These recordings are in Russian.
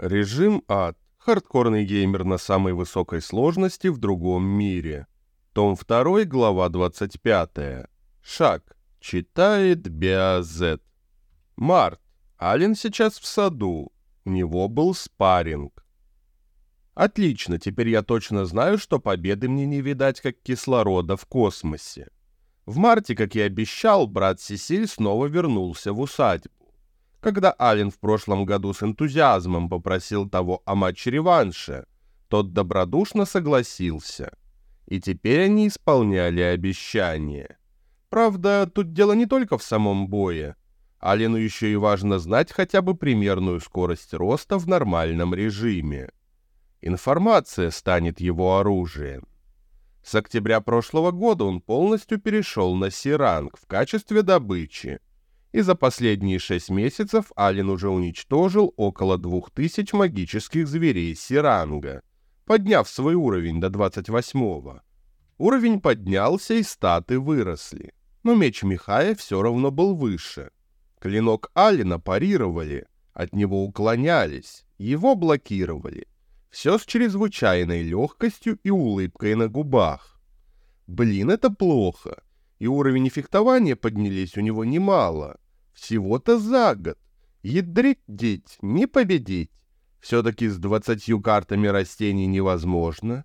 Режим ад. Хардкорный геймер на самой высокой сложности в другом мире. Том 2, глава 25. Шаг. Читает Биазет. Март. Ален сейчас в саду. У него был спарринг. Отлично, теперь я точно знаю, что победы мне не видать, как кислорода в космосе. В марте, как и обещал, брат Сесиль снова вернулся в усадьбу. Когда Ален в прошлом году с энтузиазмом попросил того о матче-реванше, тот добродушно согласился. И теперь они исполняли обещание. Правда, тут дело не только в самом бое. Алену еще и важно знать хотя бы примерную скорость роста в нормальном режиме. Информация станет его оружием. С октября прошлого года он полностью перешел на Сиранг в качестве добычи – и за последние шесть месяцев Ален уже уничтожил около двух тысяч магических зверей Сиранга, подняв свой уровень до 28-го. Уровень поднялся и статы выросли, но меч Михая все равно был выше. Клинок Алина парировали, от него уклонялись, его блокировали. Все с чрезвычайной легкостью и улыбкой на губах. Блин, это плохо и уровень фехтования поднялись у него немало. Всего-то за год. Ядрить деть, не победить. Все-таки с двадцатью картами растений невозможно.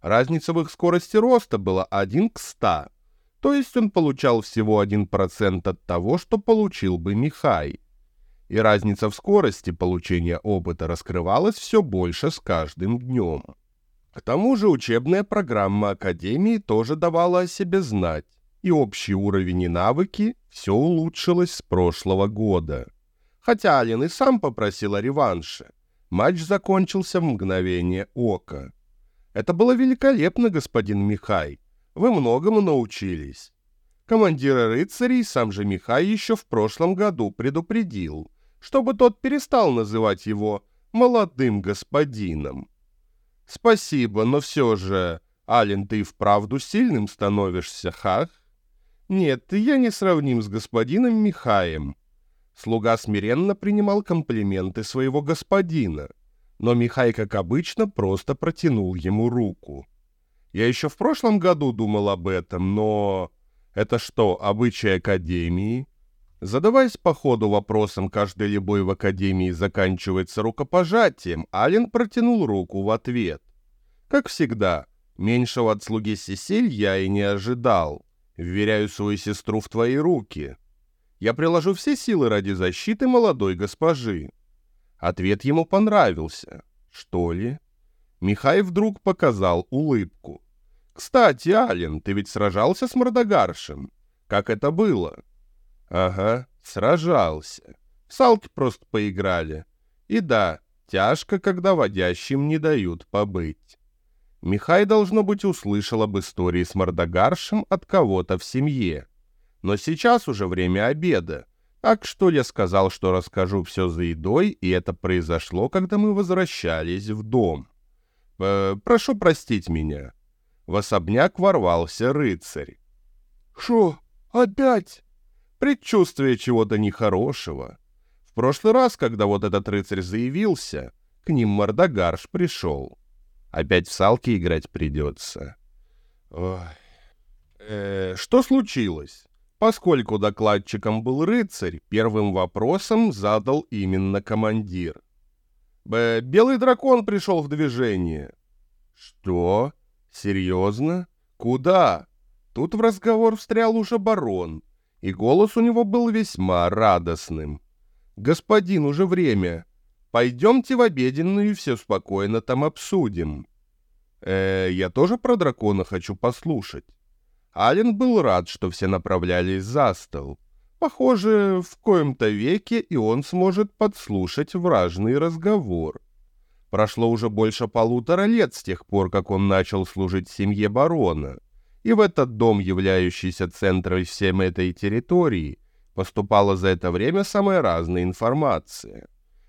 Разница в их скорости роста была 1 к 100. То есть он получал всего 1% от того, что получил бы Михай. И разница в скорости получения опыта раскрывалась все больше с каждым днем. К тому же учебная программа Академии тоже давала о себе знать и общий уровень и навыки все улучшилось с прошлого года. Хотя Ален и сам попросил о реванше, матч закончился в мгновение ока. Это было великолепно, господин Михай. Вы многому научились. Командира рыцарей сам же Михай еще в прошлом году предупредил, чтобы тот перестал называть его «молодым господином». Спасибо, но все же, Ален, ты вправду сильным становишься, хах? «Нет, я не сравним с господином Михаем». Слуга смиренно принимал комплименты своего господина, но Михай, как обычно, просто протянул ему руку. Я еще в прошлом году думал об этом, но... Это что, обычай Академии? Задаваясь по ходу вопросом, каждый любой в Академии заканчивается рукопожатием, Ален протянул руку в ответ. Как всегда, меньшего от слуги Сесель я и не ожидал. Вверяю свою сестру в твои руки. Я приложу все силы ради защиты молодой госпожи». Ответ ему понравился. Что ли? Михай вдруг показал улыбку. «Кстати, Ален, ты ведь сражался с Мордогаршем? Как это было?» «Ага, сражался. В салки просто поиграли. И да, тяжко, когда водящим не дают побыть». Михай, должно быть, услышал об истории с Мордогаршем от кого-то в семье. Но сейчас уже время обеда, так что я сказал, что расскажу все за едой, и это произошло, когда мы возвращались в дом. Э, прошу простить меня. В особняк ворвался рыцарь. «Шо, опять?» Предчувствие чего-то нехорошего. В прошлый раз, когда вот этот рыцарь заявился, к ним Мордогарш пришел. Опять в салки играть придется. Ой. Э, что случилось? Поскольку докладчиком был рыцарь, первым вопросом задал именно командир. Б белый дракон пришел в движение. Что? Серьезно? Куда? Тут в разговор встрял уже барон, и голос у него был весьма радостным. «Господин, уже время. Пойдемте в обеденную и все спокойно там обсудим. Э, я тоже про дракона хочу послушать. Ален был рад, что все направлялись за стол. Похоже, в коем-то веке и он сможет подслушать вражный разговор. Прошло уже больше полутора лет с тех пор, как он начал служить семье барона, и в этот дом, являющийся центром всем этой территории, поступала за это время самая разная информация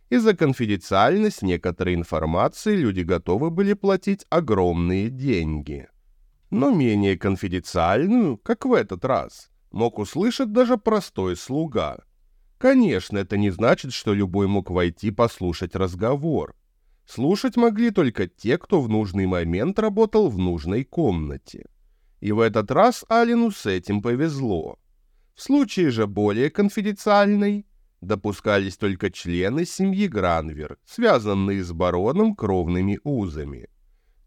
и за конфиденциальность некоторой информации люди готовы были платить огромные деньги. Но менее конфиденциальную, как в этот раз, мог услышать даже простой слуга. Конечно, это не значит, что любой мог войти послушать разговор. Слушать могли только те, кто в нужный момент работал в нужной комнате. И в этот раз Алину с этим повезло. В случае же более конфиденциальной допускались только члены семьи Гранвер, связанные с бароном кровными узами,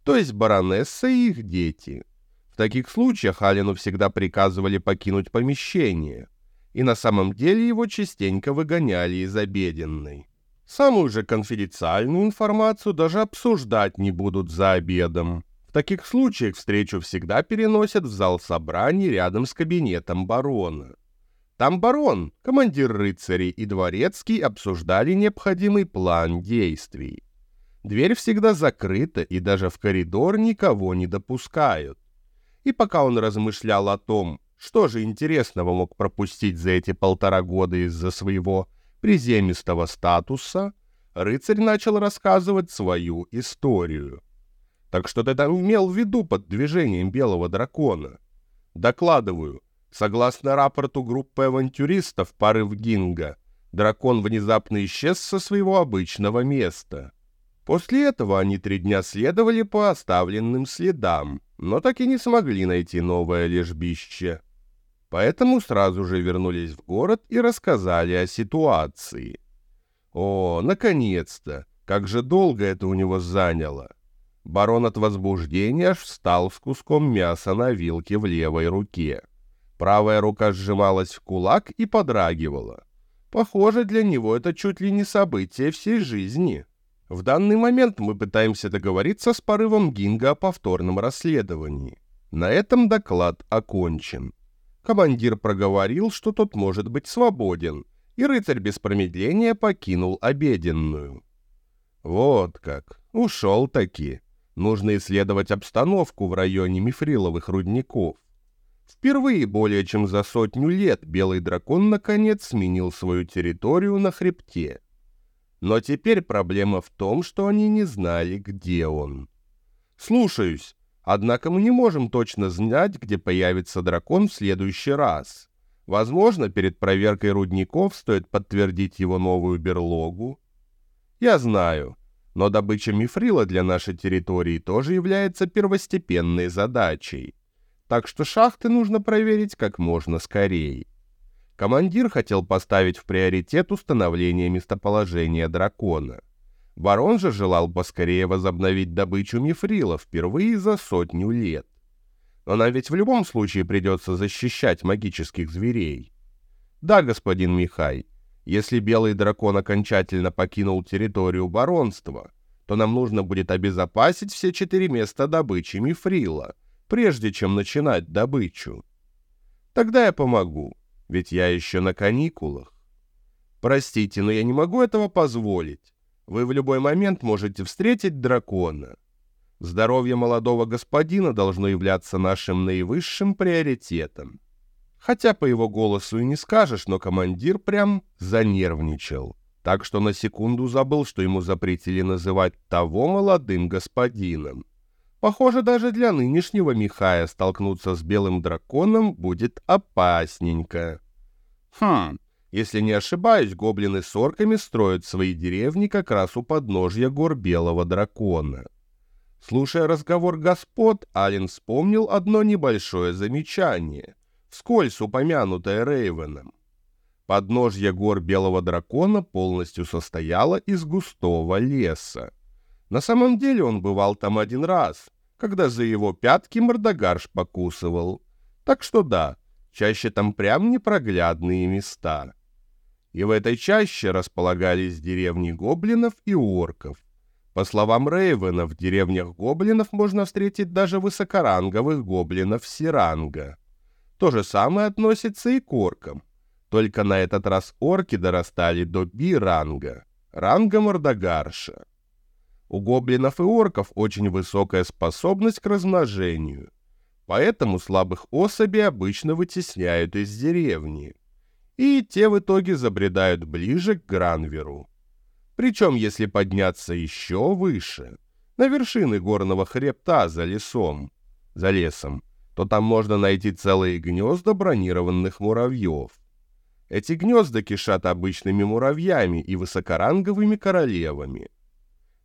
то есть баронесса и их дети. В таких случаях Алину всегда приказывали покинуть помещение, и на самом деле его частенько выгоняли из обеденной. Самую же конфиденциальную информацию даже обсуждать не будут за обедом. В таких случаях встречу всегда переносят в зал собраний рядом с кабинетом барона. Там барон, командир рыцарей и дворецкий обсуждали необходимый план действий. Дверь всегда закрыта, и даже в коридор никого не допускают. И пока он размышлял о том, что же интересного мог пропустить за эти полтора года из-за своего приземистого статуса, рыцарь начал рассказывать свою историю. Так что ты там имел в виду под движением белого дракона? Докладываю. Согласно рапорту группы авантюристов порыв Гинга, дракон внезапно исчез со своего обычного места. После этого они три дня следовали по оставленным следам, но так и не смогли найти новое лежбище. Поэтому сразу же вернулись в город и рассказали о ситуации. О, наконец-то! Как же долго это у него заняло! Барон от возбуждения аж встал с куском мяса на вилке в левой руке. Правая рука сжималась в кулак и подрагивала. Похоже, для него это чуть ли не событие всей жизни. В данный момент мы пытаемся договориться с порывом Гинга о повторном расследовании. На этом доклад окончен. Командир проговорил, что тот может быть свободен, и рыцарь без промедления покинул обеденную. Вот как. Ушел таки. Нужно исследовать обстановку в районе мифриловых рудников. Впервые более чем за сотню лет белый дракон наконец сменил свою территорию на хребте. Но теперь проблема в том, что они не знали, где он. «Слушаюсь», Однако мы не можем точно знать, где появится дракон в следующий раз. Возможно, перед проверкой рудников стоит подтвердить его новую берлогу. Я знаю, но добыча мифрила для нашей территории тоже является первостепенной задачей. Так что шахты нужно проверить как можно скорее. Командир хотел поставить в приоритет установление местоположения дракона. Барон же желал поскорее возобновить добычу мифрила впервые за сотню лет. Но нам ведь в любом случае придется защищать магических зверей. Да, господин Михай, если белый дракон окончательно покинул территорию баронства, то нам нужно будет обезопасить все четыре места добычи мифрила, прежде чем начинать добычу. Тогда я помогу, ведь я еще на каникулах. Простите, но я не могу этого позволить. Вы в любой момент можете встретить дракона. Здоровье молодого господина должно являться нашим наивысшим приоритетом. Хотя по его голосу и не скажешь, но командир прям занервничал. Так что на секунду забыл, что ему запретили называть того молодым господином. Похоже, даже для нынешнего Михая столкнуться с белым драконом будет опасненько. Хм, если не ошибаюсь, гоблины с орками строят свои деревни как раз у подножья гор Белого Дракона. Слушая разговор господ, Ален вспомнил одно небольшое замечание, вскользь упомянутое Рейвеном. Подножье гор Белого Дракона полностью состояло из густого леса. На самом деле он бывал там один раз, когда за его пятки Мордогарш покусывал. Так что да, чаще там прям непроглядные места и в этой чаще располагались деревни гоблинов и орков. По словам Рейвена, в деревнях гоблинов можно встретить даже высокоранговых гоблинов Сиранга. То же самое относится и к оркам. Только на этот раз орки дорастали до Би-ранга, ранга Мордогарша. У гоблинов и орков очень высокая способность к размножению, поэтому слабых особей обычно вытесняют из деревни и те в итоге забредают ближе к Гранверу. Причем, если подняться еще выше, на вершины горного хребта за лесом, за лесом, то там можно найти целые гнезда бронированных муравьев. Эти гнезда кишат обычными муравьями и высокоранговыми королевами.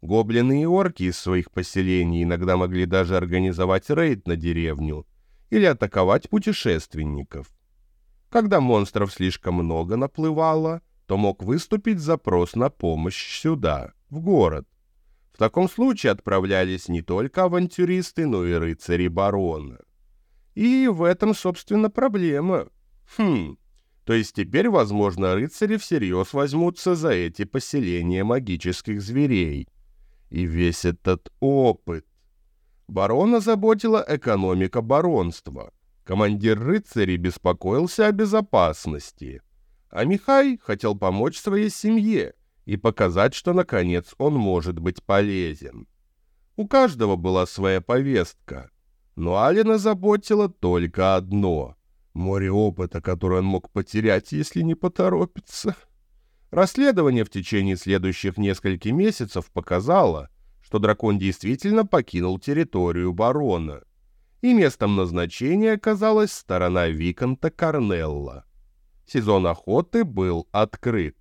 Гоблины и орки из своих поселений иногда могли даже организовать рейд на деревню или атаковать путешественников. Когда монстров слишком много наплывало, то мог выступить запрос на помощь сюда, в город. В таком случае отправлялись не только авантюристы, но и рыцари барона. И в этом, собственно, проблема. Хм, то есть теперь, возможно, рыцари всерьез возьмутся за эти поселения магических зверей. И весь этот опыт. Барона заботила экономика баронства. Командир рыцарей беспокоился о безопасности. А Михай хотел помочь своей семье и показать, что, наконец, он может быть полезен. У каждого была своя повестка, но Алина заботила только одно — Море опыта, которое он мог потерять, если не поторопится. Расследование в течение следующих нескольких месяцев показало, что дракон действительно покинул территорию барона, и местом назначения оказалась сторона Виконта Корнелла. Сезон охоты был открыт.